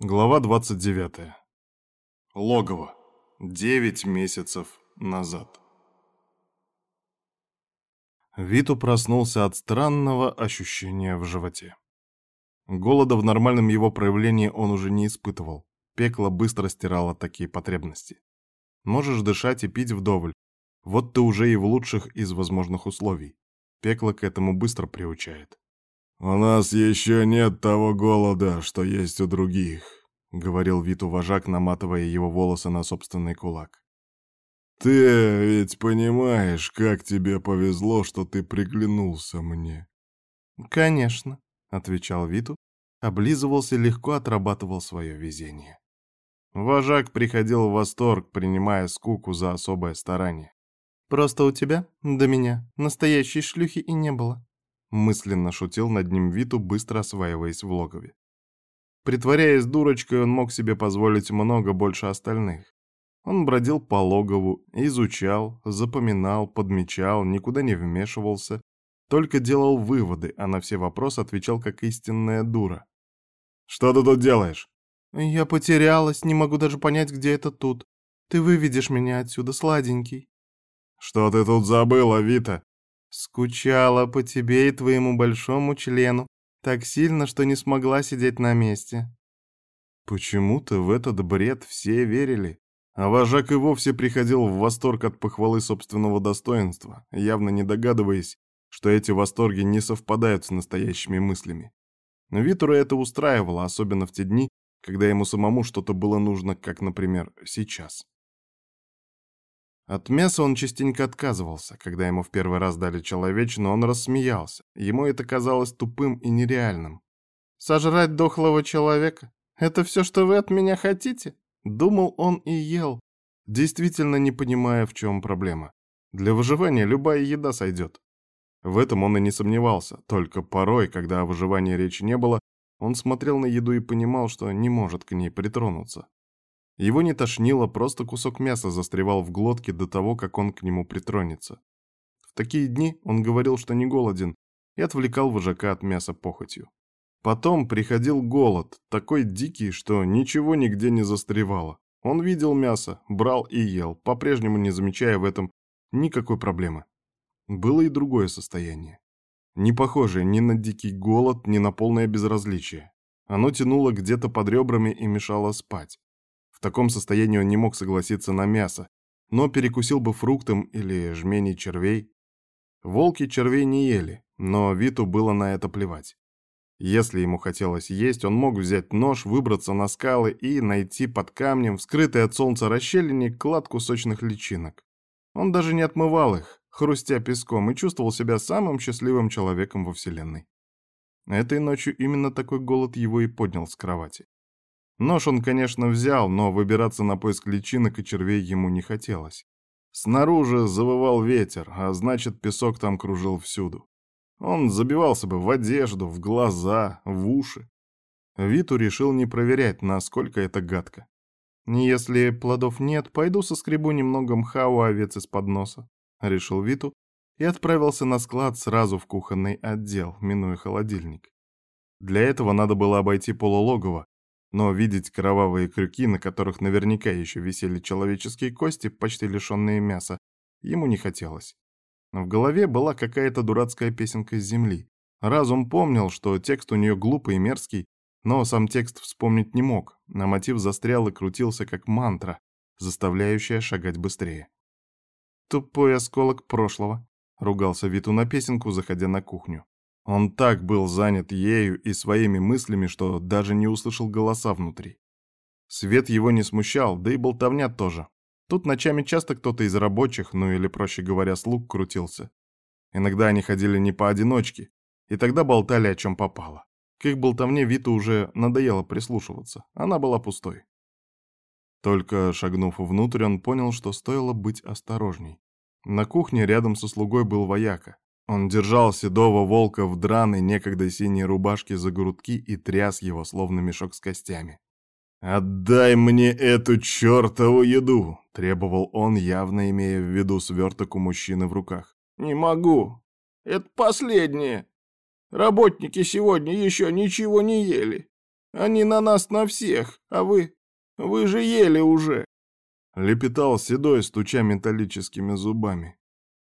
Глава 29. Логово. Девять месяцев назад. Виту проснулся от странного ощущения в животе. Голода в нормальном его проявлении он уже не испытывал. Пекло быстро стирало такие потребности. Можешь дышать и пить вдоволь. Вот ты уже и в лучших из возможных условий. Пекло к этому быстро приучает. «У нас еще нет того голода, что есть у других», — говорил Виту вожак, наматывая его волосы на собственный кулак. «Ты ведь понимаешь, как тебе повезло, что ты приглянулся мне». «Конечно», — отвечал Виту, облизывался и легко отрабатывал свое везение. Вожак приходил в восторг, принимая скуку за особое старание. «Просто у тебя, до меня, настоящей шлюхи и не было», Мысленно шутил над ним Виту, быстро осваиваясь в логове. Притворяясь дурочкой, он мог себе позволить много больше остальных. Он бродил по логову, изучал, запоминал, подмечал, никуда не вмешивался, только делал выводы, а на все вопросы отвечал как истинная дура. «Что ты тут делаешь?» «Я потерялась, не могу даже понять, где это тут. Ты выведешь меня отсюда, сладенький». «Что ты тут забыла, Вита?» Скучала по тебе и твоему большому члену так сильно, что не смогла сидеть на месте. Почему-то в этот бред все верили, а вожак и вовсе приходил в восторг от похвалы собственного достоинства, явно не догадываясь, что эти восторги не совпадают с настоящими мыслями. Но Витура это устраивало, особенно в те дни, когда ему самому что-то было нужно, как, например, сейчас. От мяса он частенько отказывался. Когда ему в первый раз дали человечину, он рассмеялся. Ему это казалось тупым и нереальным. «Сожрать дохлого человека? Это все, что вы от меня хотите?» Думал он и ел, действительно не понимая, в чем проблема. Для выживания любая еда сойдет. В этом он и не сомневался, только порой, когда о выживании речи не было, он смотрел на еду и понимал, что не может к ней притронуться. Его не тошнило, просто кусок мяса застревал в глотке до того, как он к нему притронется. В такие дни он говорил, что не голоден, и отвлекал вожака от мяса похотью. Потом приходил голод, такой дикий, что ничего нигде не застревало. Он видел мясо, брал и ел, по-прежнему не замечая в этом никакой проблемы. Было и другое состояние. Не похожее ни на дикий голод, ни на полное безразличие. Оно тянуло где-то под ребрами и мешало спать. В таком состоянии он не мог согласиться на мясо, но перекусил бы фруктом или жменей червей. Волки червей не ели, но Виту было на это плевать. Если ему хотелось есть, он мог взять нож, выбраться на скалы и найти под камнем, вскрытой от солнца расщелине, кладку сочных личинок. Он даже не отмывал их, хрустя песком, и чувствовал себя самым счастливым человеком во Вселенной. Этой ночью именно такой голод его и поднял с кровати. Нож он, конечно, взял, но выбираться на поиск личинок и червей ему не хотелось. Снаружи завывал ветер, а значит, песок там кружил всюду. Он забивался бы в одежду, в глаза, в уши. Виту решил не проверять, насколько это гадко. «Если плодов нет, пойду соскребу немного мха у овец из-под носа», — решил Виту и отправился на склад сразу в кухонный отдел, минуя холодильник. Для этого надо было обойти полулогово, но видеть кровавые крюки, на которых наверняка еще висели человеческие кости, почти лишенные мяса, ему не хотелось. В голове была какая-то дурацкая песенка с земли. Разум помнил, что текст у нее глупый и мерзкий, но сам текст вспомнить не мог, а мотив застрял и крутился как мантра, заставляющая шагать быстрее. «Тупой осколок прошлого», — ругался Виту на песенку, заходя на кухню. Он так был занят ею и своими мыслями, что даже не услышал голоса внутри. Свет его не смущал, да и болтовня тоже. Тут ночами часто кто-то из рабочих, ну или, проще говоря, слуг крутился. Иногда они ходили не поодиночке, и тогда болтали о чем попало. К их болтовне Виту уже надоело прислушиваться, она была пустой. Только шагнув внутрь, он понял, что стоило быть осторожней. На кухне рядом со слугой был вояка. Он держал седого волка в драной некогда синей рубашке за грудки и тряс его, словно мешок с костями. «Отдай мне эту чертову еду!» — требовал он, явно имея в виду сверток у мужчины в руках. «Не могу. Это последнее. Работники сегодня еще ничего не ели. Они на нас на всех, а вы... Вы же ели уже!» Лепетал седой, стуча металлическими зубами.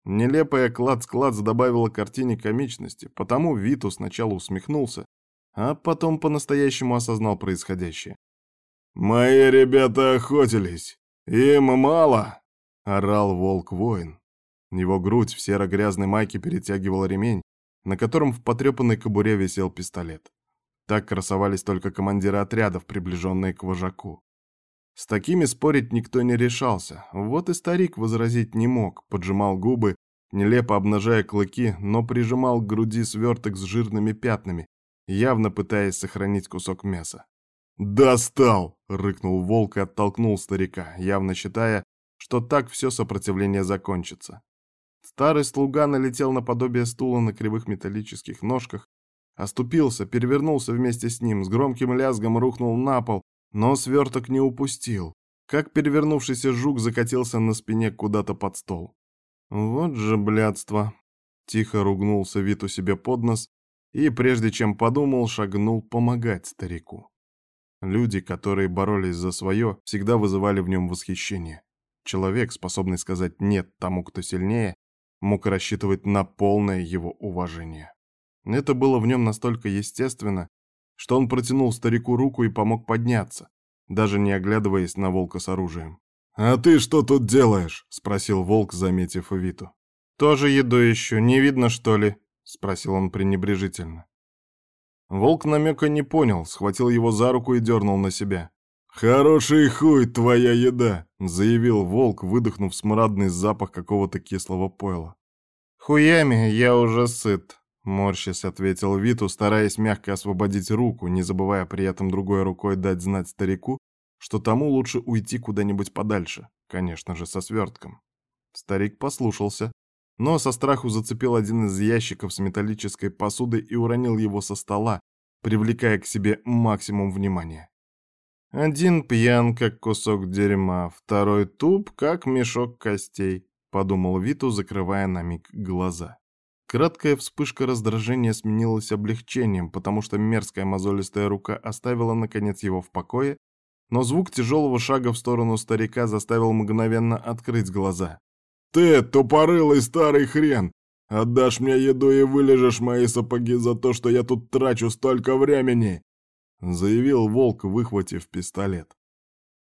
Нелепая клац-клац добавила картине комичности, потому Виту сначала усмехнулся, а потом по-настоящему осознал происходящее. «Мои ребята охотились! Им мало!» — орал волк-воин. Его грудь в серо-грязной майке перетягивал ремень, на котором в потрепанной кобуре висел пистолет. Так красовались только командиры отрядов, приближенные к вожаку. С такими спорить никто не решался. Вот и старик возразить не мог, поджимал губы, нелепо обнажая клыки, но прижимал к груди сверток с жирными пятнами, явно пытаясь сохранить кусок мяса. «Достал!» — рыкнул волк и оттолкнул старика, явно считая, что так все сопротивление закончится. Старый слуга налетел на подобие стула на кривых металлических ножках, оступился, перевернулся вместе с ним, с громким лязгом рухнул на пол, но сверток не упустил. Как перевернувшийся жук закатился на спине куда-то под стол. Вот же блядство. Тихо ругнулся вид у себя под нос и, прежде чем подумал, шагнул помогать старику. Люди, которые боролись за свое, всегда вызывали в нем восхищение. Человек, способный сказать «нет» тому, кто сильнее, мог рассчитывать на полное его уважение. Это было в нем настолько естественно, что он протянул старику руку и помог подняться, даже не оглядываясь на волка с оружием. «А ты что тут делаешь?» — спросил волк, заметив Виту. «Тоже еду еще, не видно, что ли?» — спросил он пренебрежительно. Волк намека не понял, схватил его за руку и дернул на себя. «Хороший хуй твоя еда!» — заявил волк, выдохнув смрадный запах какого-то кислого пойла. «Хуями я уже сыт», Морщись ответил Виту, стараясь мягко освободить руку, не забывая при этом другой рукой дать знать старику, что тому лучше уйти куда-нибудь подальше, конечно же, со свертком. Старик послушался, но со страху зацепил один из ящиков с металлической посудой и уронил его со стола, привлекая к себе максимум внимания. «Один пьян, как кусок дерьма, второй туп, как мешок костей», — подумал Виту, закрывая на миг глаза. Краткая вспышка раздражения сменилась облегчением, потому что мерзкая мозолистая рука оставила, наконец, его в покое, но звук тяжелого шага в сторону старика заставил мгновенно открыть глаза. «Ты, тупорылый старый хрен! Отдашь мне еду и вылежешь мои сапоги за то, что я тут трачу столько времени!» Заявил волк, выхватив пистолет.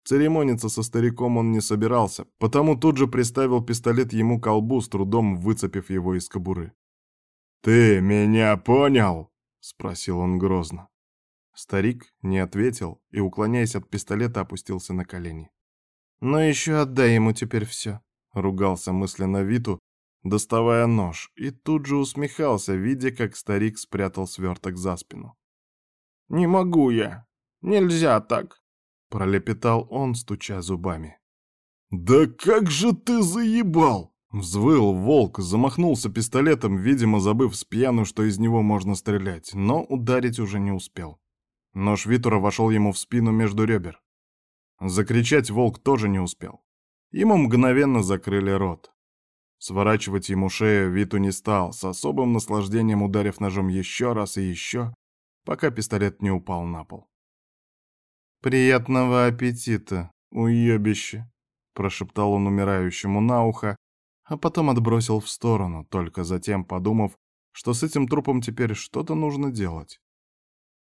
Церемониться со стариком он не собирался, потому тут же приставил пистолет ему к колбу, с трудом выцепив его из кобуры. «Ты меня понял?» — спросил он грозно. Старик не ответил и, уклоняясь от пистолета, опустился на колени. «Но еще отдай ему теперь все», — ругался мысленно Виту, доставая нож, и тут же усмехался, видя, как старик спрятал сверток за спину. «Не могу я! Нельзя так!» — пролепетал он, стуча зубами. «Да как же ты заебал!» Взвыл волк, замахнулся пистолетом, видимо, забыв с пьяну, что из него можно стрелять, но ударить уже не успел. Нож Витура вошел ему в спину между ребер. Закричать волк тоже не успел. Ему мгновенно закрыли рот. Сворачивать ему шею Виту не стал, с особым наслаждением ударив ножом еще раз и еще, пока пистолет не упал на пол. «Приятного аппетита, уебище!» — прошептал он умирающему на ухо, а потом отбросил в сторону, только затем подумав, что с этим трупом теперь что-то нужно делать.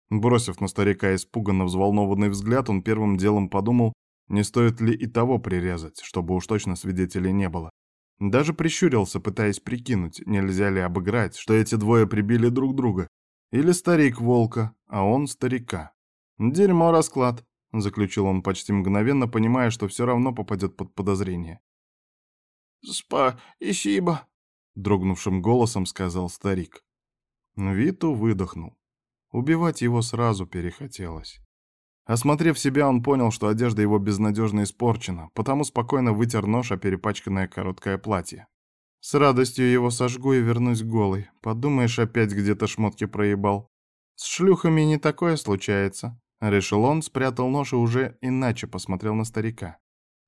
Бросив на старика испуганно взволнованный взгляд, он первым делом подумал, не стоит ли и того прирезать, чтобы уж точно свидетелей не было. Даже прищурился, пытаясь прикинуть, нельзя ли обыграть, что эти двое прибили друг друга. Или старик волка, а он старика. «Дерьмо расклад», — заключил он почти мгновенно, понимая, что все равно попадет под подозрение. «Спасибо», — дрогнувшим голосом сказал старик. Виту выдохнул. Убивать его сразу перехотелось. Осмотрев себя, он понял, что одежда его безнадежно испорчена, потому спокойно вытер нож о перепачканное короткое платье. С радостью его сожгу и вернусь голый. Подумаешь, опять где-то шмотки проебал. С шлюхами не такое случается. Решил он, спрятал нож и уже иначе посмотрел на старика.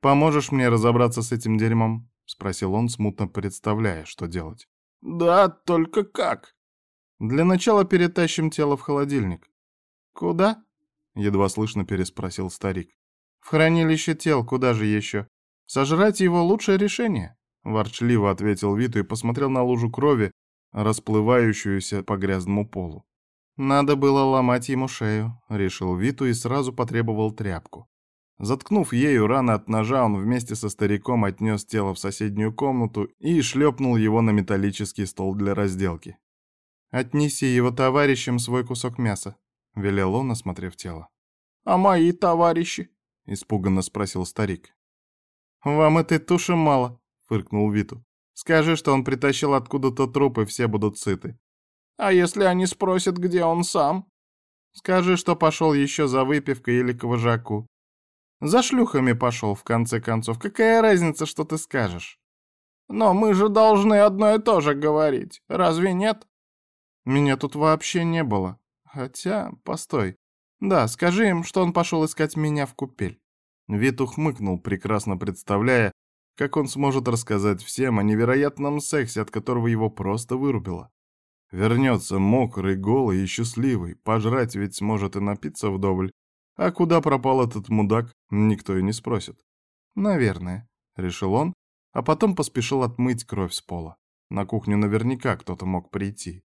Поможешь мне разобраться с этим дерьмом? — спросил он, смутно представляя, что делать. «Да, только как?» «Для начала перетащим тело в холодильник». «Куда?» едва слышно переспросил старик. В хранилище тел, куда же еще? Сожрать его лучшее решение, ворчливо ответил Виту и посмотрел на лужу крови, расплывающуюся по грязному полу. Надо было ломать ему шею, решил Виту и сразу потребовал тряпку. Заткнув ею раны от ножа, он вместе со стариком отнес тело в соседнюю комнату и шлепнул его на металлический стол для разделки. «Отнеси его товарищам свой кусок мяса», — велел он, осмотрев тело. «А мои товарищи?» — испуганно спросил старик. «Вам этой туши мало», — фыркнул Виту. «Скажи, что он притащил откуда-то труп, и все будут сыты». «А если они спросят, где он сам?» «Скажи, что пошел еще за выпивкой или к вожаку. За шлюхами пошел, в конце концов. Какая разница, что ты скажешь? Но мы же должны одно и то же говорить, разве нет? Меня тут вообще не было. Хотя, постой. Да, скажи им, что он пошел искать меня в купель. Вит ухмыкнул, прекрасно представляя, как он сможет рассказать всем о невероятном сексе, от которого его просто вырубило. Вернется мокрый, голый и счастливый, пожрать ведь сможет и напиться вдоволь, а куда пропал этот мудак, никто и не спросит. Наверное, решил он, а потом поспешил отмыть кровь с пола. На кухню наверняка кто-то мог прийти.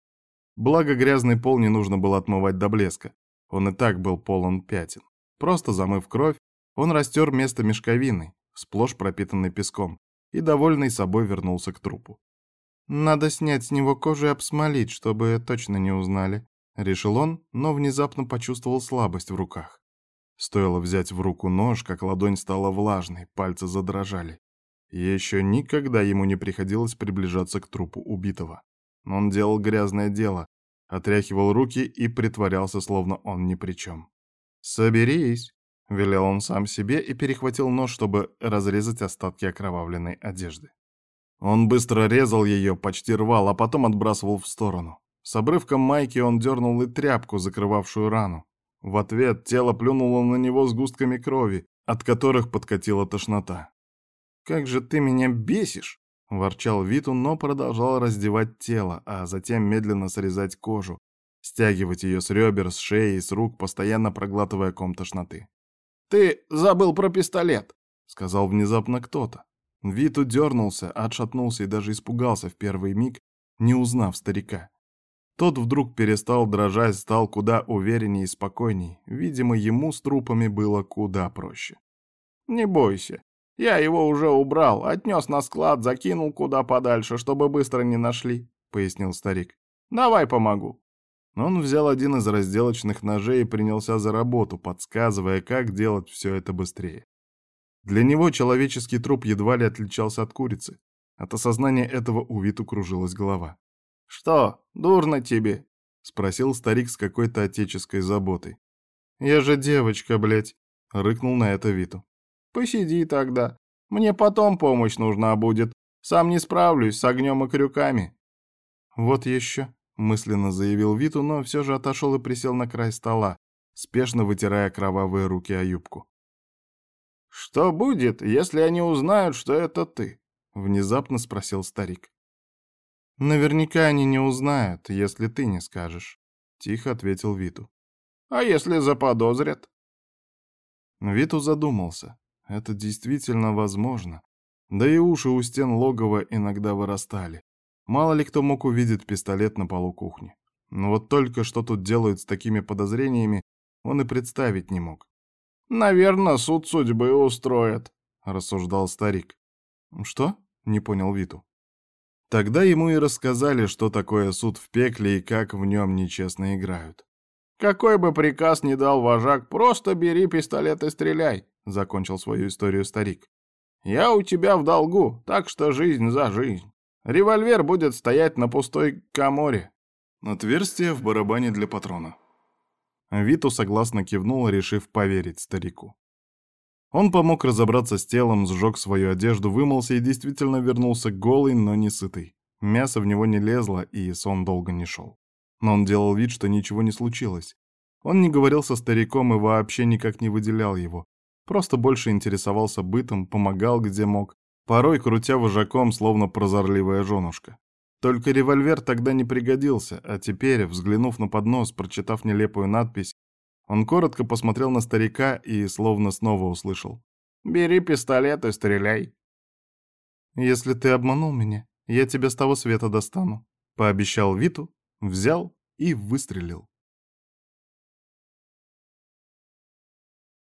Благо грязный пол не нужно было отмывать до блеска. Он и так был полон пятен. Просто замыв кровь, он растер место мешковины, сплошь пропитанной песком, и, довольный собой, вернулся к трупу. «Надо снять с него кожу и обсмолить, чтобы точно не узнали», — решил он, но внезапно почувствовал слабость в руках. Стоило взять в руку нож, как ладонь стала влажной, пальцы задрожали. Еще никогда ему не приходилось приближаться к трупу убитого. Он делал грязное дело, отряхивал руки и притворялся, словно он ни при чем. «Соберись!» — велел он сам себе и перехватил нож, чтобы разрезать остатки окровавленной одежды. Он быстро резал ее, почти рвал, а потом отбрасывал в сторону. С обрывком майки он дернул и тряпку, закрывавшую рану. В ответ тело плюнуло на него сгустками крови, от которых подкатила тошнота. «Как же ты меня бесишь!» — ворчал Виту, но продолжал раздевать тело, а затем медленно срезать кожу, стягивать ее с ребер, с шеи и с рук, постоянно проглатывая ком тошноты. «Ты забыл про пистолет!» — сказал внезапно кто-то. Виту дернулся, отшатнулся и даже испугался в первый миг, не узнав старика. Тот вдруг перестал дрожать, стал куда увереннее и спокойней. Видимо, ему с трупами было куда проще. «Не бойся. Я его уже убрал, отнес на склад, закинул куда подальше, чтобы быстро не нашли», — пояснил старик. «Давай помогу». Он взял один из разделочных ножей и принялся за работу, подсказывая, как делать все это быстрее. Для него человеческий труп едва ли отличался от курицы. От осознания этого у Виту кружилась голова. «Что, дурно тебе?» — спросил старик с какой-то отеческой заботой. «Я же девочка, блядь!» — рыкнул на это Виту. «Посиди тогда. Мне потом помощь нужна будет. Сам не справлюсь с огнем и крюками». «Вот еще», — мысленно заявил Виту, но все же отошел и присел на край стола, спешно вытирая кровавые руки о юбку. «Что будет, если они узнают, что это ты?» — внезапно спросил старик. «Наверняка они не узнают, если ты не скажешь», — тихо ответил Виту. «А если заподозрят?» Виту задумался. Это действительно возможно. Да и уши у стен логова иногда вырастали. Мало ли кто мог увидеть пистолет на полу кухни. Но вот только что тут делают с такими подозрениями, он и представить не мог. «Наверное, суд судьбы устроят», — рассуждал старик. «Что?» — не понял Виту. Тогда ему и рассказали, что такое суд в пекле и как в нем нечестно играют. «Какой бы приказ ни дал вожак, просто бери пистолет и стреляй», — закончил свою историю старик. «Я у тебя в долгу, так что жизнь за жизнь. Револьвер будет стоять на пустой коморе». Отверстие в барабане для патрона. Виту согласно кивнул, решив поверить старику. Он помог разобраться с телом, сжег свою одежду, вымылся и действительно вернулся голый, но не сытый. Мясо в него не лезло, и сон долго не шел. Но он делал вид, что ничего не случилось. Он не говорил со стариком и вообще никак не выделял его. Просто больше интересовался бытом, помогал где мог, порой крутя вожаком, словно прозорливая женушка. Только револьвер тогда не пригодился, а теперь, взглянув на поднос, прочитав нелепую надпись, Он коротко посмотрел на старика и словно снова услышал. «Бери пистолет и стреляй». «Если ты обманул меня, я тебя с того света достану», — пообещал Виту, взял и выстрелил.